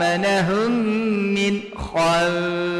وآمنهم من خوف